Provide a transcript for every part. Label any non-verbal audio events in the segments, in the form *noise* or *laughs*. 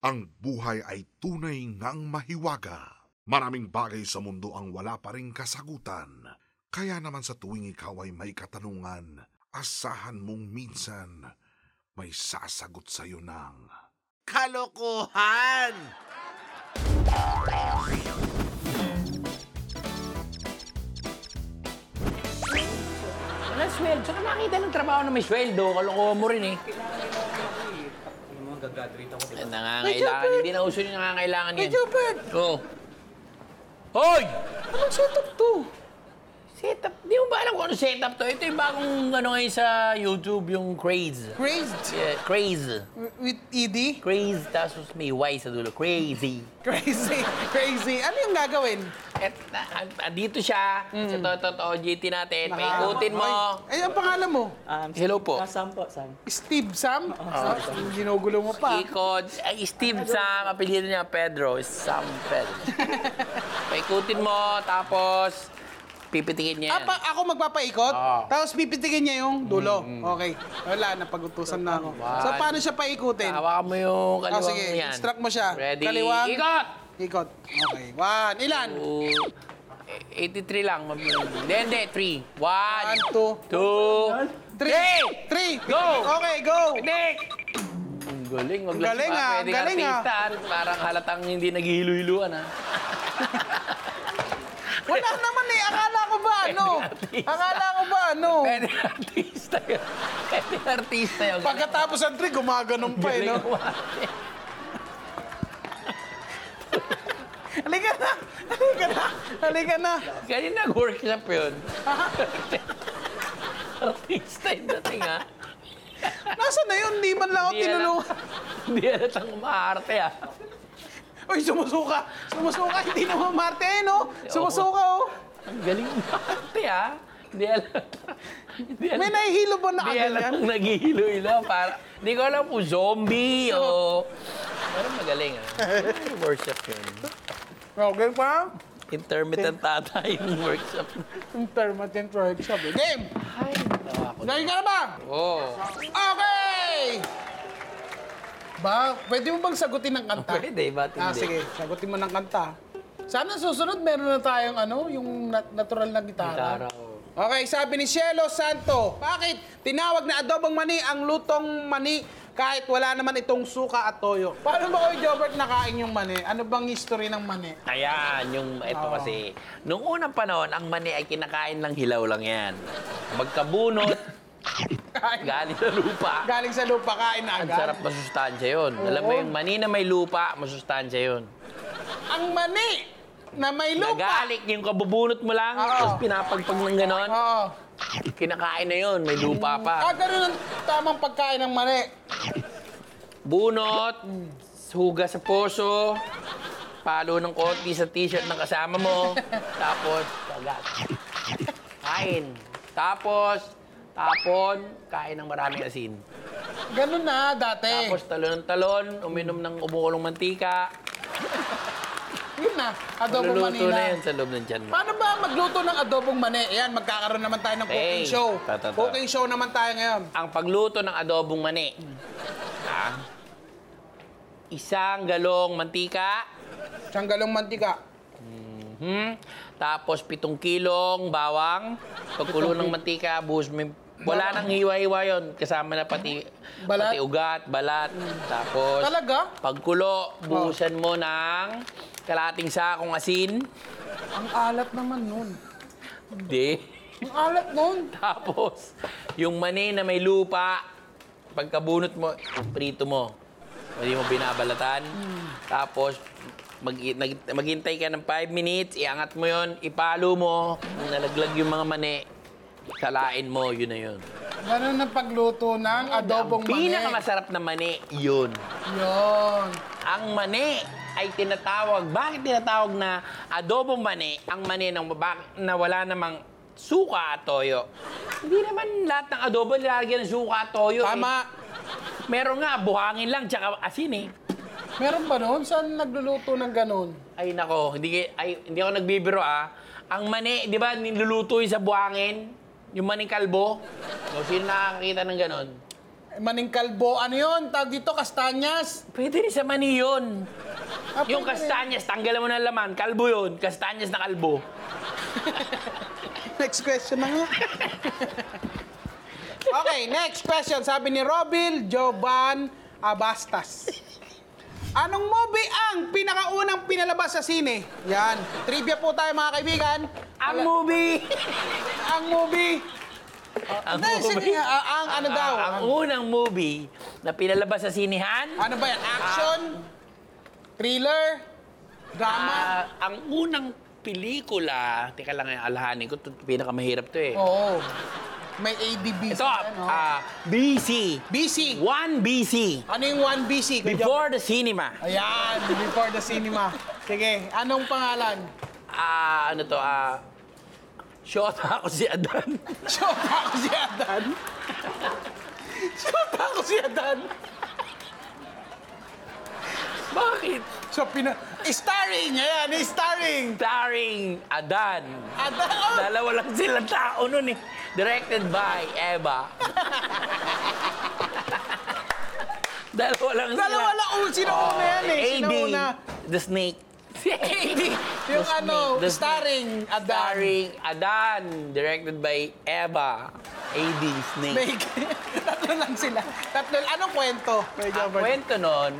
Ang buhay ay tunay ngang mahiwaga. Maraming bagay sa mundo ang wala pa rin kasagutan. Kaya naman sa tuwing ikaw ay may katanungan, asahan mong minsan may sasagot sa'yo ng... Kalokohan! Wala sweldo. Saka nakita ng trabaho na may sweldo. Kalokohan mo rin eh. Eh, Nangangailangan. Hindi na uso yung nangangailangan yan. Jobert! Oo. Hoy! Anong setup to? Setup. Di mo ba alam kung ano setup to? Ito yung bagong ano ngayon sa YouTube, yung Craze. Crazed? Yeah, craze. With ED? Craze, tapos may Y sa dulo. Crazy. Crazy. Crazy. Ano yung gagawin? At na, ah, dito siya, sa Toto GT natin. Paikutin mo. Ay, ang pangalan mo? Hello po. Sam po, Sam. Steve Sam? Ah, ginugulo mo pa. Ikot, ay, Steve Sam, apelyido niya Pedro, Sam Pedro. *laughs* Paikutin mo, tapos pipitikin niya Ah, yan. pa- ako magpapaikot? Oo. Tapos pipitikin niya yung dulo. Okay. Wala, napag-utusan na ako. So, paano siya paikutin? Hawakan mo yung Oh, kaliwang sige, yan. instruct mo siya. Ready? Kaliwang. Ikot! Ikot. Okay. One. Ilan? Two, 83 lang. Hindi, hindi. 3. One, One, two, two, three. Three. Go! Okay, go! Pitik! Ang galing. Wag lang Galing, ah. pwedeng Galing, ah. ah. Parang halatang hindi naghihilo-hiluan, ha? *laughs* Wala naman eh. Akala ko ba ano? Akala ko ba ano? Pwede artista yun. Pwede artista yun. Pagkatapos ng three, gumaganon pa eh, no? umarte. Halika na! Halika na! Halika na! Ganyan nag-workshop yun. artista yung dating, ha? Nasaan na yun? Hindi man lang ako Hindi alam. tinulungan. Hindi halatang umaarte, ha? Uy, sumusuka! Sumusuka! Hindi naman Marte no? Sumusuka, oh! Ang galing umarte, ha? Hindi alam. Hindi alam. May nahihilo ba na Hindi alam kaganyan? kung naghihilo-hilo. Para, hindi ko alam kung zombie o... Pero magaling, ha? Workshop yun. Okay pa? Intermittent tata yung workshop. Intermittent workshop. eh. Game! Ay, tawa ko. Ready ka na ba? Oo. Okay! Ba, pwede mo bang sagutin ng kanta? Pwede, ba't Ah, hindi? sige. Sagutin mo ng kanta. Sana susunod meron na tayong ano, yung nat- natural na gitara. Gitara, oo. Okay, sabi ni Cielo Santo, bakit tinawag na adobong mani ang lutong mani kahit wala naman itong suka at toyo? Paano ba kayo, Jobert, nakain yung mani? Ano bang history ng mani? Ayan, yung ito kasi. Nung unang panahon, ang mani ay kinakain ng hilaw lang yan. Magkabunot, *laughs* Kain. galing sa lupa. Galing sa lupa, kain na Ang agad. sarap masustansya yun. Alam mo Oo. yung mani na may lupa, masustansya yun. Ang mani na may lupa. Nagalik yung kabubunot mo lang, Oo. tapos pinapagpag ng ganon. Oo. Kinakain na yun, may lupa pa. Ah, ganun ang tamang pagkain ng mani. Bunot, huga sa poso, palo ng konti sa t-shirt ng kasama mo, tapos kagat. Kain. Tapos, tapon, kain ng maraming asin. Ganun na dati. Tapos talon ng talon, uminom ng umukulong mantika. Yun na, adobong mani Maluluto na yan sa loob ng tiyan mo. Paano ba magluto ng adobong mani? Ayan, magkakaroon naman tayo ng cooking Hey, show. tatato. Cooking show naman tayo ngayon. Ang pagluto ng adobong mani. Ah, isang galong mantika, Sanggalong mantika. Hmm? Tapos pitong kilong bawang. Pagkulo ng mantika, buhos mo. yung- Wala nang hiwa-hiwa yun. Kasama na pati, Balat? pati ugat, balat. Tapos, Talaga? pagkulo, buhusan mo ng kalating sakong asin. Ang alat naman nun. Hindi. Ang alat nun. *laughs* Tapos, yung mani na may lupa, pagkabunot mo, prito mo. Hindi mo binabalatan. Tapos, mag, nag, maghintay ka ng 5 minutes, iangat mo yon, ipalo mo, nalaglag yung mga mani, salain mo, yun na yun. Ganun ang pagluto ng adobong Ang mani. pinakamasarap na mani, yun. Yun. Ang mani ay tinatawag, bakit tinatawag na adobong mani, ang mani ng bak- na wala namang suka at toyo. Hindi naman lahat ng adobo nilalagyan ng suka at toyo. eh. Tama. Meron nga, buhangin lang, tsaka asin eh. Meron ba nun? Saan nagluluto ng ganun? Ay nako, hindi, ay, hindi ako nagbibiro ah. Ang mani, di ba, niluluto yung sa buhangin? Yung maning kalbo? O sino nakakakita ng ganon? Maning kalbo, ano yun? Tawag dito, kastanyas. Pwede rin sa mani yun. Ah, Yung pwede rin. kastanyas, tanggalan mo ng laman. Kalbo yun. Kastanyas na kalbo. *laughs* Next question na nga. *laughs* okay, next question. Sabi ni Robil Jovan Abastas. Anong movie ang pinakaunang pinalabas sa sine? Yan. Trivia po tayo mga kaibigan. Ang movie! Ang movie. ang Hindi, sige nga, ah, ang ano daw? Ang unang movie na pinalabas sa sinihan, Ano ba yan? Action? Thriller? Drama? ah, ang unang pelikula, teka lang, alhanin ko, ito, pinakamahirap to eh. Oo. May ADB. Ito, ah, BC. BC. 1 BC. Ano yung 1 BC? Kuya Job? Before the cinema. Ayan, before the cinema. Sige, anong pangalan? Ah, ano to, ah, Shota ako si Adan. *laughs* Shota ako si Adan. Shota ako si Adan. Bakit? So, pina... Starring! Ayan, starring! Starring Adan. Adan! Oh, Dalawa lang silang tao nun eh. Directed by Eva. *laughs* Dalawa lang sila. dalawa lang. Oh, sino una yan eh? Sino AD, una? The Snake. Si AD. Yung ano. The starring. Adan. Starring Adan. Directed by Eva. AD, Snake. Make. *laughs* Tatlo lang sila. Tatlo. Anong kwento? Kuya Ang kwento nun,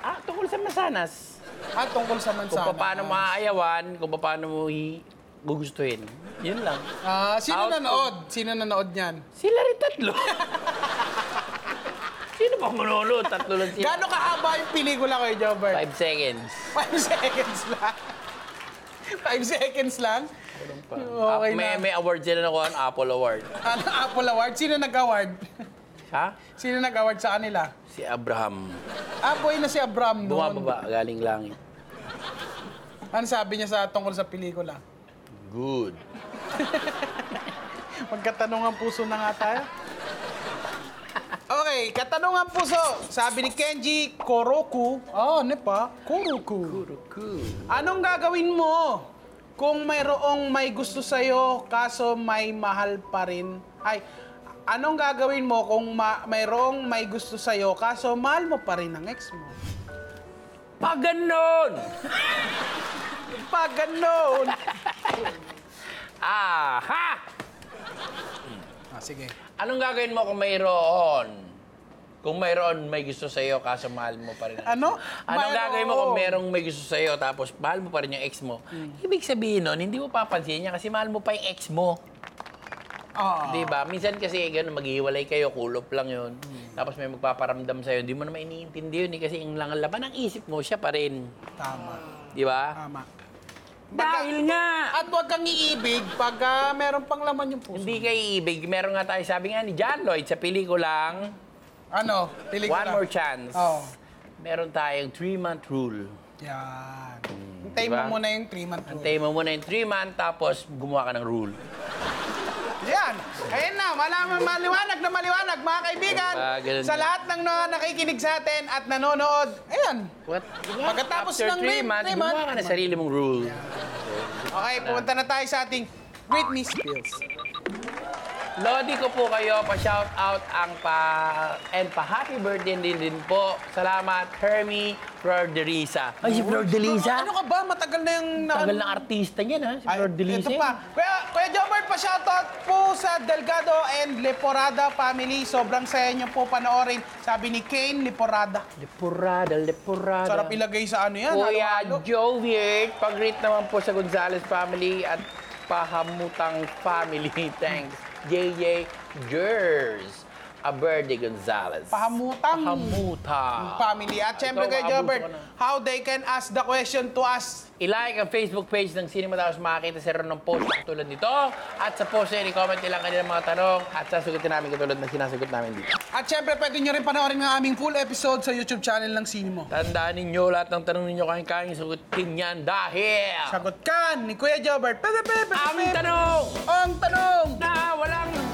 ah, tungkol sa masanas. Ah, tungkol sa Kung mansana. paano maaayawan, kung paano mo i- gugustuhin. Yun lang. Ah, sino Out- nanood? Sino nanood niyan? Sila rin tatlo. *laughs* Sino ba manonood? Tatlo lang sila. Gaano kahaba yung pelikula Kuya Jobert? Five seconds. Five seconds lang. Five seconds lang? Okay may, na. may award sila nakuha, Apple Award. Ano, Apple Award? Sino nag-award? Ha? Sino nag-award sa kanila? Si Abraham. Ah, na si Abram doon. Bumababa, galing langit. Ano sabi niya sa tungkol sa pelikula? Good. *laughs* Magkatanungan puso na nga tayo. Okay, katanungan puso. Sabi ni Kenji Koroku. Oh, ano pa? Koroku. Anong gagawin mo kung mayroong may gusto sa'yo kaso may mahal pa rin? Ay, anong gagawin mo kung ma- mayroong may gusto sa'yo kaso mahal mo pa rin ang ex mo? Pag ganon! Pag ganun. Aha! ah, sige. Anong gagawin mo kung mayroon? Kung mayroon may gusto sa'yo kaso mahal mo pa rin. ang ex Ano? mo? Anong Mayroon. gagawin mo kung mayroong may gusto sa'yo tapos mahal mo pa rin yung ex mo? Hmm. Ibig sabihin nun, hindi mo papansin niya kasi mahal mo pa yung ex mo. Ah. Di ba? Minsan kasi gano'n, maghihiwalay kayo, kulop lang yun. Tapos may magpaparamdam sa'yo, hindi mo naman iniintindi yun eh, kasi yung lang laban ng isip mo, siya pa rin. Tama. Di ba? Tama. Dahil nga, At huwag kang iibig pag ah, meron pang laman yung puso. hindi kay ibig. Meron nga tayo, sabi nga ni John Lloyd sa pelikulang Ano? Pelikula. One More Chance. Oo. Meron tayong three-month rule. Yan. Hintay Diba? mo muna yung 3 month rule. Antayin mo muna yung three-month, tapos gumawa ka ng rule. Yan. Ayan na, malaman maliwanag na maliwanag, mga kaibigan. Diba? Ganun Sa lahat ng mga nakikinig sa atin at nanonood. Ayan. What? Pagkatapos After ng three months, three gumawa months- ka na sarili mong rule. Okay, pumunta na tayo sa ating Britney Spears. Lodi ko po kayo, pa-shout out ang pa and pa-happy birthday din din po. Salamat, Hermie Flor de Risa. Ay, si Flor de Risa? Ano ka ba? Matagal na yung... na- Tagal ng artista niyan, ha? Si Ay, Flor de Risa. Ito pa. Kuya, Kuya Jobert, pa-shoutout po sa Delgado and Leporada family. Sobrang saya niyo po panoorin. Sabi ni Kane, Leporada. Lepurada, lepurada. Sarap ilagay sa ano yan. Kuya halo-halo. Jovic, pag-greet naman po sa Gonzales family at Pahamutang family. *laughs* Thanks. yay, yay, girls. Aberde Gonzales. Pahamutang. Pahamutang. family. At syempre kay Jobert, how they can ask the question to us. I-like ang Facebook page ng Cinema tapos makakita sila ng post na katulad nito. At sa post ay i-comment nila ang kanilang mga tanong at sasagutin namin katulad na sinasagot namin dito. At syempre, pwede nyo rin panoorin ang aming full episode sa YouTube channel ng Sinimo. Tandaan ninyo lahat ng tanong ninyo kayang-kayang sagutin yan dahil Sagot ka ni Kuya Jobert. Pepe, pepe, ang pepe. tanong Ang tanong! na walang